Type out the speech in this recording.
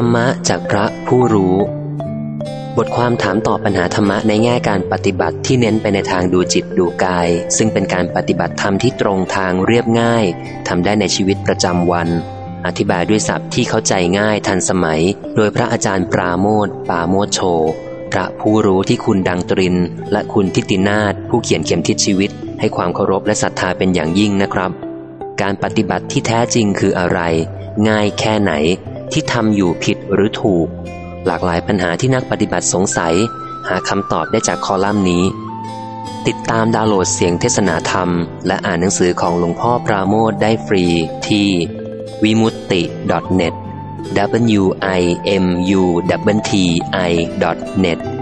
รรมะจากพระผู้รู้ บทความถามตอบปัญหาธรรมะในแง่การปฏิบัติที่เน้นไปในทางดูจิตดูกาย ซึ่งเป็นการปฏิบัติธรรมที่ตรงทางเรียบง่ายทำได้ในชีวิตประจำวัน อธิบายด้วยศัพท์ที่เข้าใจง่ายทันสมัย โดยพระอาจารย์ปราโมทปาโมทโช พระผู้รู้ที่คุณดังตริน และคุณทิตินาถผู้เขียนเข็มทิศชีวิต ให้ความเคารพและศรัทธาเป็นอย่างยิ่งนะครับ การปฏิบัติที่แท้จริงคืออะไร ง่ายแค่ไหน ที่ทำอยู่ผิดหรือถูก หลากหลายปัญหาที่นักปฏิบัติสงสัย หาคำตอบได้จากคอลัมน์นี้ ติดตามดาวน์โหลดเสียงเทศนาธรรม และอ่านหนังสือของหลวงพ่อปราโมทได้ฟรีที่วิมุตติ .net w i m u t i .net